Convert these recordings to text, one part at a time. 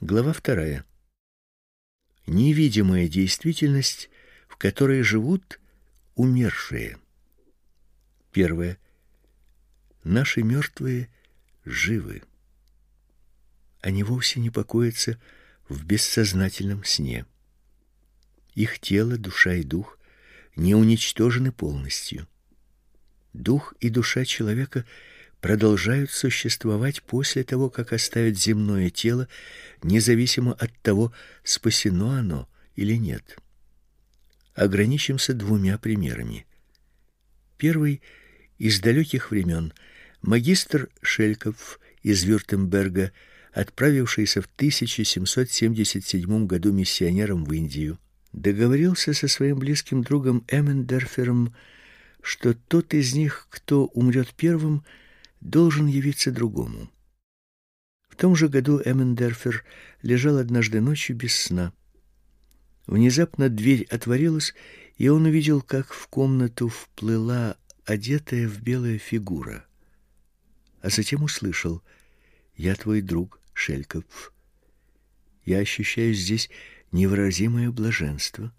Глава вторая. Невидимая действительность, в которой живут умершие. Первое. Наши мертвые живы. Они вовсе не покоятся в бессознательном сне. Их тело, душа и дух не уничтожены полностью. Дух и душа человека продолжают существовать после того, как оставят земное тело, независимо от того, спасено оно или нет. Ограничимся двумя примерами. Первый из далеких времен магистр Шельков из Вюртемберга, отправившийся в 1777 году миссионером в Индию, договорился со своим близким другом Эммендерфером, что тот из них, кто умрет первым, должен явиться другому. В том же году Эммендерфер лежал однажды ночью без сна. Внезапно дверь отворилась, и он увидел, как в комнату вплыла одетая в белое фигура. А затем услышал: "Я твой друг, Шельков. Я ощущаю здесь невыразимое блаженство,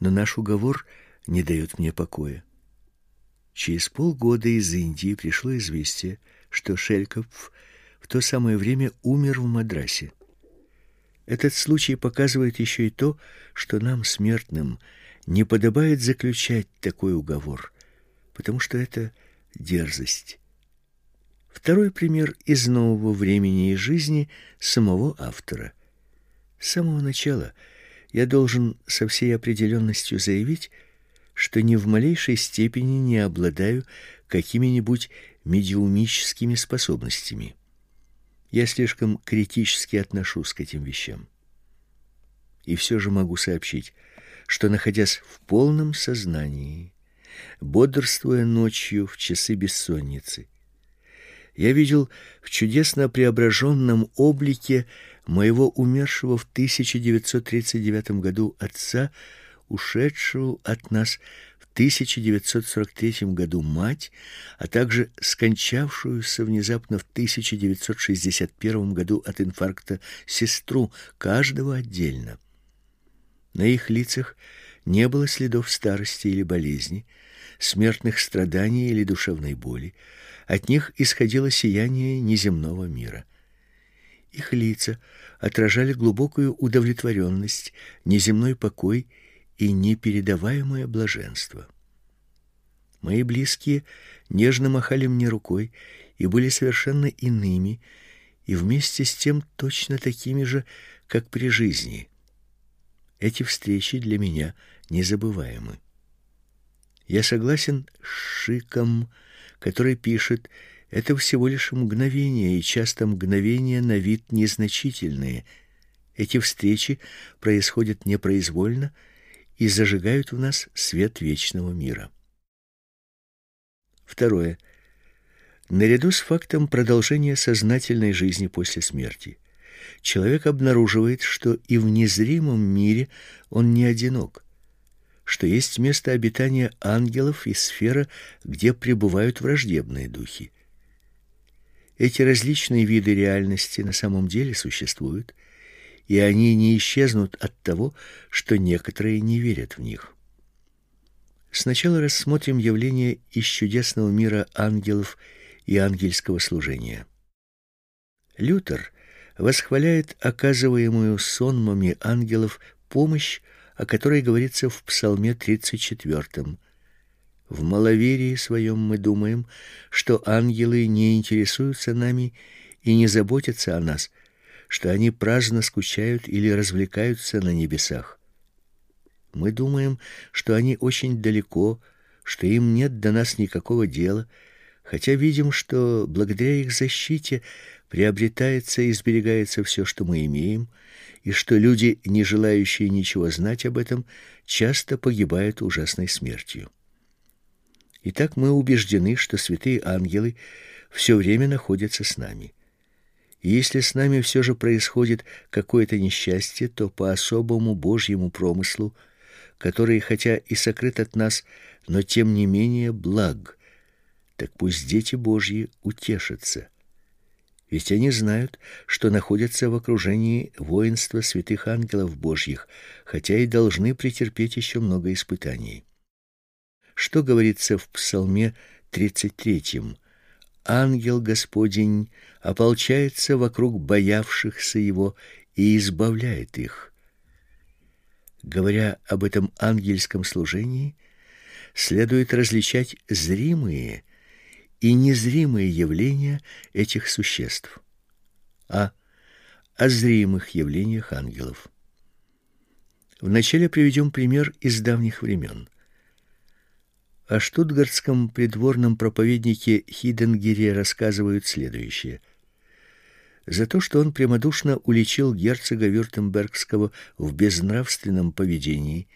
но наш уговор не дает мне покоя. Через полгода из Индии пришло известие, что Шельков в то самое время умер в Мадрасе. Этот случай показывает еще и то, что нам, смертным, не подобает заключать такой уговор, потому что это дерзость. Второй пример из нового времени и жизни самого автора. С самого начала я должен со всей определенностью заявить, что ни в малейшей степени не обладаю какими-нибудь медиумическими способностями. Я слишком критически отношусь к этим вещам. И все же могу сообщить, что находясь в полном сознании, бодрствуя ночью в часы бессонницы, я видел в чудесно преображенном облике моего умершего в 1939 году отца ушедшую от нас в 1943 году мать, а также скончавшуюся внезапно в 1961 году от инфаркта сестру, каждого отдельно. На их лицах не было следов старости или болезни, смертных страданий или душевной боли. От них исходило сияние неземного мира. Их лица отражали глубокую удовлетворенность, неземной покой и непередаваемое блаженство. Мои близкие нежно махали мне рукой и были совершенно иными, и вместе с тем точно такими же, как при жизни. Эти встречи для меня незабываемы. Я согласен с Шиком, который пишет: это всего лишь мгновения, и часто мгновения на вид незначительные. Эти встречи происходят непроизвольно и зажигают в нас свет вечного мира. Второе. Наряду с фактом продолжения сознательной жизни после смерти, человек обнаруживает, что и в незримом мире он не одинок, что есть место обитания ангелов и сфера, где пребывают враждебные духи. Эти различные виды реальности на самом деле существуют, и они не исчезнут от того, что некоторые не верят в них. Сначала рассмотрим явление из чудесного мира ангелов и ангельского служения. Лютер восхваляет оказываемую сонмами ангелов помощь, о которой говорится в Псалме 34. В маловерии своем мы думаем, что ангелы не интересуются нами и не заботятся о нас, что они праздно скучают или развлекаются на небесах. Мы думаем, что они очень далеко, что им нет до нас никакого дела, хотя видим, что благодаря их защите приобретается и сберегается все, что мы имеем, и что люди, не желающие ничего знать об этом, часто погибают ужасной смертью. Итак, мы убеждены, что святые ангелы все время находятся с нами. И если с нами все же происходит какое-то несчастье, то по особому Божьему промыслу, который хотя и сокрыт от нас, но тем не менее благ. Так пусть дети Божьи утешатся. Ведь они знают, что находятся в окружении воинства святых ангелов Божьих, хотя и должны претерпеть еще много испытаний. Что говорится в Псалме 33: Ангел Господень ополчается вокруг боявшихся его и избавляет их. Говоря об этом ангельском служении, следует различать зримые и незримые явления этих существ, а о зримых явлениях ангелов. Вначале приведем пример из давних времен. О штутгартском придворном проповеднике Хиденгере рассказывают следующее. За то, что он прямодушно уличил герцога Вюртембергского в безнравственном поведении,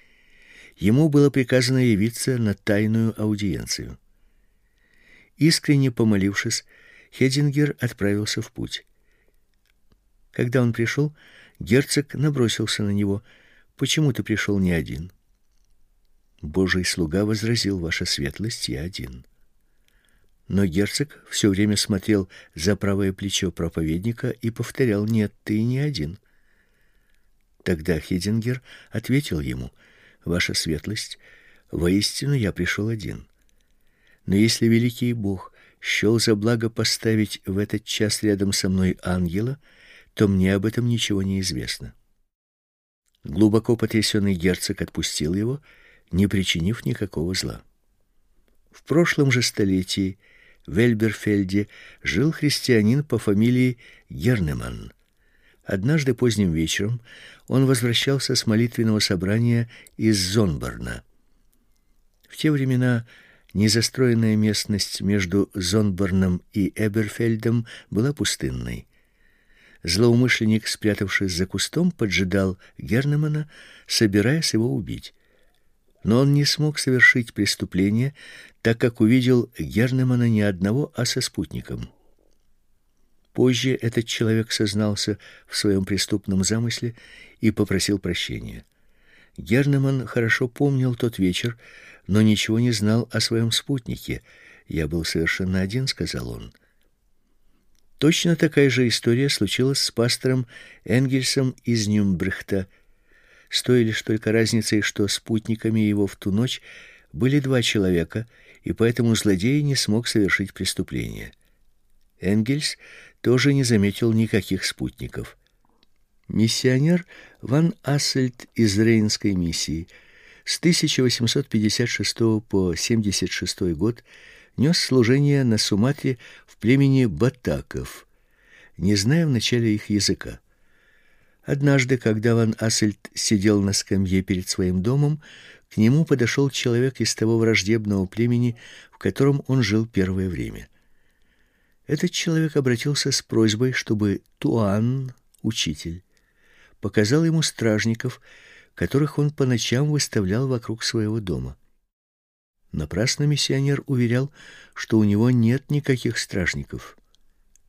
ему было приказано явиться на тайную аудиенцию. Искренне помолившись, Хедингер отправился в путь. Когда он пришел, герцог набросился на него. «Почему ты пришел не один?» Божий слуга возразил, «Ваша светлость, я один». Но герцог все время смотрел за правое плечо проповедника и повторял, «Нет, ты не один». Тогда Хедингер ответил ему, «Ваша светлость, воистину я пришел один». Но если великий Бог счел за благо поставить в этот час рядом со мной ангела, то мне об этом ничего не известно. Глубоко потрясенный герцог отпустил его, не причинив никакого зла. В прошлом же столетии в Эльберфельде жил христианин по фамилии Гернеман. Однажды поздним вечером он возвращался с молитвенного собрания из Зонборна. В те времена Незастроенная местность между Зонборном и Эберфельдом была пустынной. Злоумышленник, спрятавшись за кустом, поджидал Гернемана, собираясь его убить. Но он не смог совершить преступление, так как увидел Гернемана не одного, а со спутником. Позже этот человек сознался в своем преступном замысле и попросил прощения. Гернеман хорошо помнил тот вечер, но ничего не знал о своем спутнике. Я был совершенно один, сказал он. Точно такая же история случилась с пастором Энгельсом из Нюмбрехта. С той только разницей, что спутниками его в ту ночь были два человека, и поэтому злодей не смог совершить преступление. Энгельс тоже не заметил никаких спутников. Миссионер Ван Ассельт из Рейнской миссии – с 1856 по 76 год нес служение на Суматре в племени батаков, не зная вначале их языка. Однажды, когда Ван Ассельт сидел на скамье перед своим домом, к нему подошел человек из того враждебного племени, в котором он жил первое время. Этот человек обратился с просьбой, чтобы Туан, учитель, показал ему стражников, которых он по ночам выставлял вокруг своего дома. Напрасно миссионер уверял, что у него нет никаких стражников.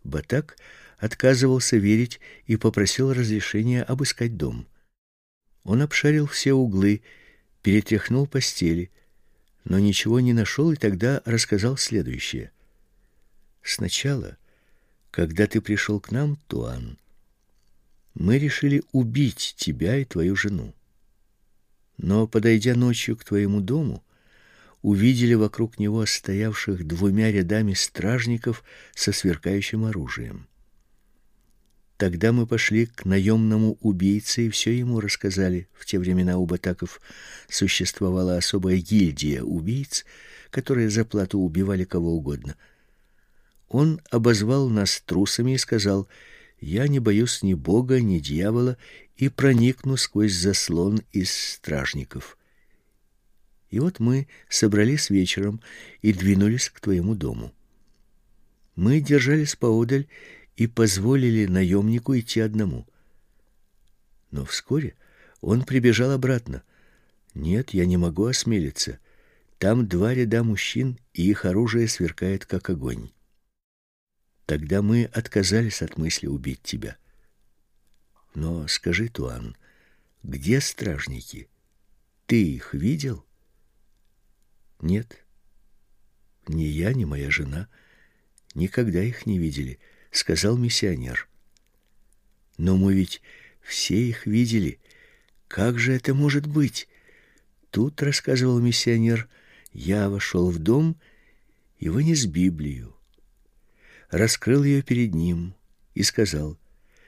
Батак отказывался верить и попросил разрешения обыскать дом. Он обшарил все углы, перетряхнул постели, но ничего не нашел и тогда рассказал следующее. Сначала, когда ты пришел к нам, Туан, мы решили убить тебя и твою жену. Но, подойдя ночью к твоему дому, увидели вокруг него стоявших двумя рядами стражников со сверкающим оружием. Тогда мы пошли к наемному убийце и все ему рассказали. В те времена у батаков существовала особая гильдия убийц, которые за плату убивали кого угодно. Он обозвал нас трусами и сказал: "Я не боюсь ни бога, ни дьявола и проникну сквозь заслон из стражников. И вот мы собрались вечером и двинулись к твоему дому. Мы держались поодаль и позволили наемнику идти одному. Но вскоре он прибежал обратно. Нет, я не могу осмелиться. Там два ряда мужчин, и их оружие сверкает как огонь. Тогда мы отказались от мысли убить тебя. Но скажи, Туан, где стражники? Ты их видел? Нет. Ни я, ни моя жена никогда их не видели, сказал миссионер. Но мы ведь все их видели. Как же это может быть? Тут, рассказывал миссионер, я вошел в дом и вынес Библию. Раскрыл ее перед ним и сказал,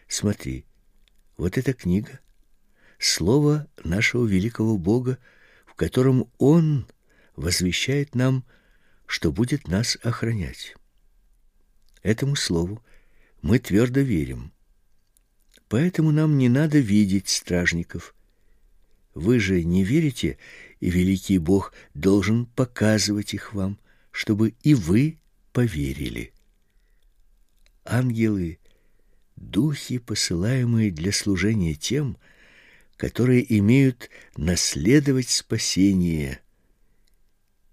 смотри, вот эта книга, слово нашего великого Бога, в котором Он возвещает нам, что будет нас охранять. Этому слову мы твердо верим. Поэтому нам не надо видеть стражников. Вы же не верите, и великий Бог должен показывать их вам, чтобы и вы поверили. Ангелы духи, посылаемые для служения тем, которые имеют наследовать спасение.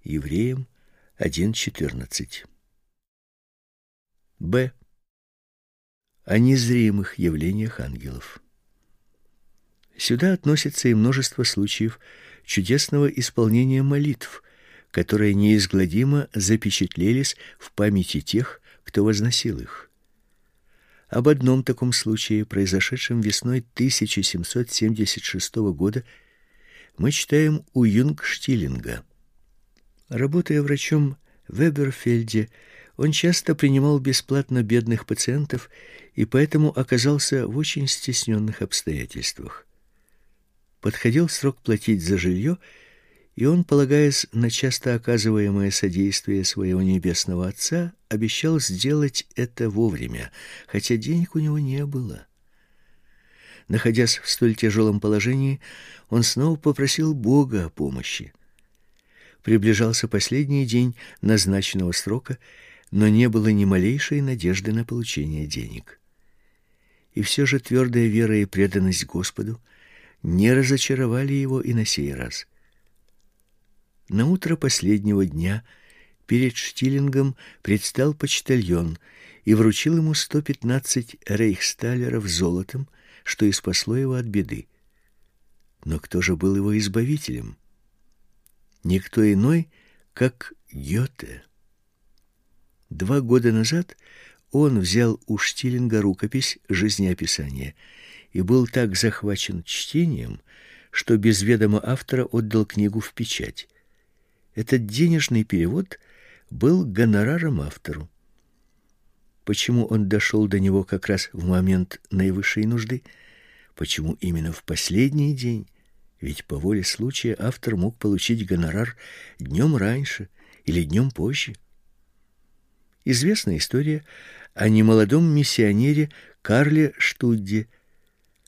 Евреям 1:14. Б. О незримых явлениях ангелов. Сюда относится и множество случаев чудесного исполнения молитв, которые неизгладимо запечатлелись в памяти тех, кто возносил их. Об одном таком случае, произошедшем весной 1776 года, мы читаем у Юнгштилинга. Работая врачом в Эберфельде, он часто принимал бесплатно бедных пациентов и поэтому оказался в очень стесненных обстоятельствах. Подходил срок платить за жилье, и он, полагаясь на часто оказываемое содействие своего небесного Отца, обещал сделать это вовремя, хотя денег у него не было. Находясь в столь тяжелом положении, он снова попросил Бога о помощи. Приближался последний день назначенного срока, но не было ни малейшей надежды на получение денег. И все же твердая вера и преданность Господу не разочаровали его и на сей раз. На утро последнего дня перед Штилингом предстал почтальон и вручил ему 115 рейхсталеров золотом, что и спасло его от беды. Но кто же был его избавителем? Никто иной, как Гёте. Два года назад он взял у Штилинга рукопись жизнеописания и был так захвачен чтением, что без ведома автора отдал книгу в печать. Этот денежный перевод был гонораром автору. Почему он дошел до него как раз в момент наивысшей нужды? Почему именно в последний день? Ведь по воле случая автор мог получить гонорар днем раньше или днем позже. Известна история о немолодом миссионере Карле Штудде,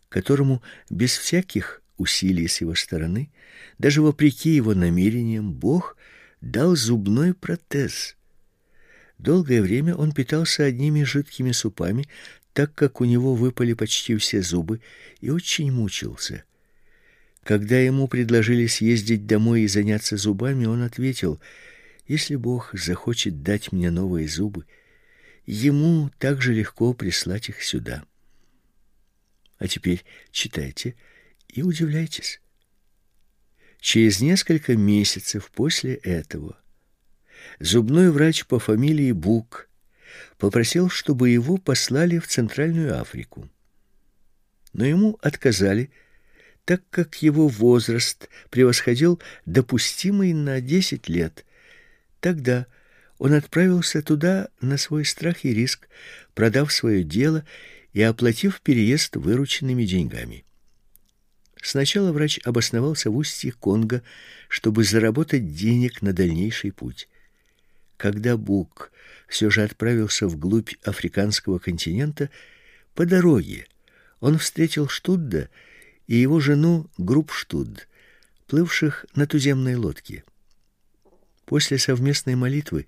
которому без всяких усилий с его стороны, даже вопреки его намерениям, Бог дал зубной протез. Долгое время он питался одними жидкими супами, так как у него выпали почти все зубы, и очень мучился. Когда ему предложили съездить домой и заняться зубами, он ответил: если Бог захочет дать мне новые зубы, ему так же легко прислать их сюда. А теперь читайте и удивляйтесь. Через несколько месяцев после этого зубной врач по фамилии Бук попросил, чтобы его послали в Центральную Африку. Но ему отказали, так как его возраст превосходил допустимый на 10 лет, Тогда он отправился туда на свой страх и риск, продав свое дело и оплатив переезд вырученными деньгами. Сначала врач обосновался в устье Конго, чтобы заработать денег на дальнейший путь. Когда Бук все же отправился вглубь африканского континента, по дороге он встретил Штудда и его жену Группштуд, плывших на туземной лодке. После совместной молитвы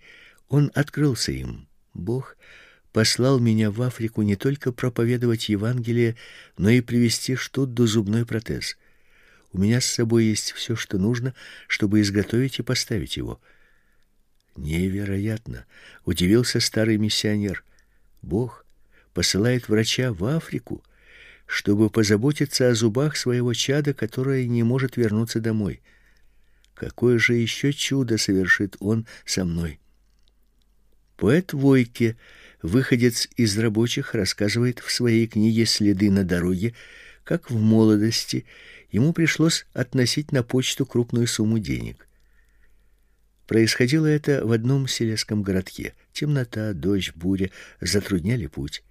он открылся им. Бог послал меня в Африку не только проповедовать Евангелие, но и привезти Штудду зубной протез. У меня с собой есть все, что нужно, чтобы изготовить и поставить его. Невероятно, удивился старый миссионер. Бог посылает врача в Африку, чтобы позаботиться о зубах своего чада, которое не может вернуться домой. Какое же еще чудо совершит он со мной? Поэт Войке выходец из рабочих, рассказывает в своей книге Следы на дороге, как в молодости ему пришлось относить на почту крупную сумму денег. Происходило это в одном сельском городке. Темнота, дождь, буря затрудняли путь.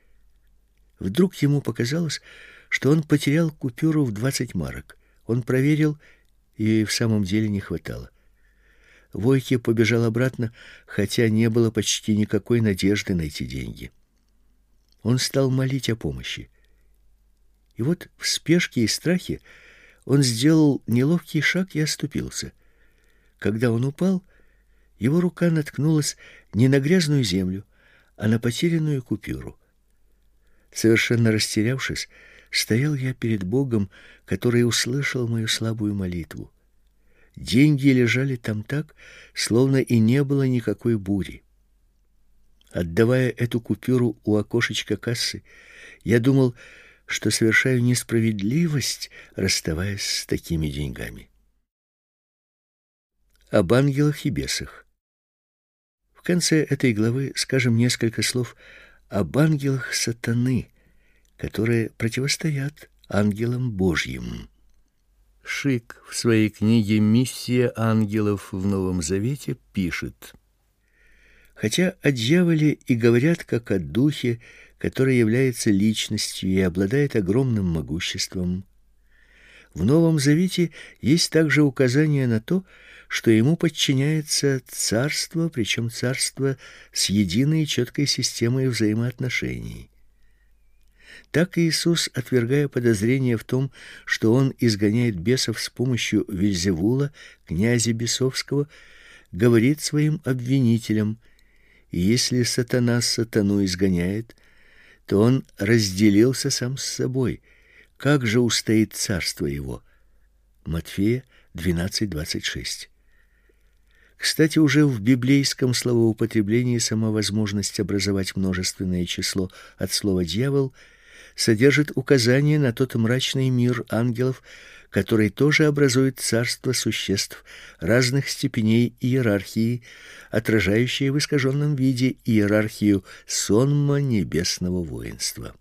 Вдруг ему показалось, что он потерял купюру в двадцать марок. Он проверил, и в самом деле не хватало. Войке побежал обратно, хотя не было почти никакой надежды найти деньги. Он стал молить о помощи. И вот в спешке и страхе он сделал неловкий шаг и оступился. Когда он упал, его рука наткнулась не на грязную землю, а на потерянную купюру. Совершенно растерявшись, стоял я перед Богом, который услышал мою слабую молитву. Деньги лежали там так, словно и не было никакой бури. Отдавая эту купюру у окошечка кассы, я думал, что совершаю несправедливость, расставаясь с такими деньгами. Об ангелах и бесах. В конце этой главы скажем несколько слов об ангелах сатаны, которые противостоят ангелам Божьим. Шик в своей книге «Миссия ангелов в Новом Завете» пишет Хотя о дьяволе и говорят как о духе, который является личностью и обладает огромным могуществом, в Новом Завете есть также указание на то, что ему подчиняется царство, причем царство с единой и четкой системой взаимоотношений. Так Иисус, отвергая подозрение в том, что он изгоняет бесов с помощью Вельзевула, князя бесовского, говорит своим обвинителям: "И если сатана сатану изгоняет, то он разделился сам с собой. Как же устоит царство его?" Матфея 12:26. Кстати, уже в библейском словоупотреблении сама возможность образовать множественное число от слова дьявол – содержит указание на тот мрачный мир ангелов, который тоже образует царство существ разных степеней иерархии, отражающие в искаженном виде иерархию сонма небесного воинства.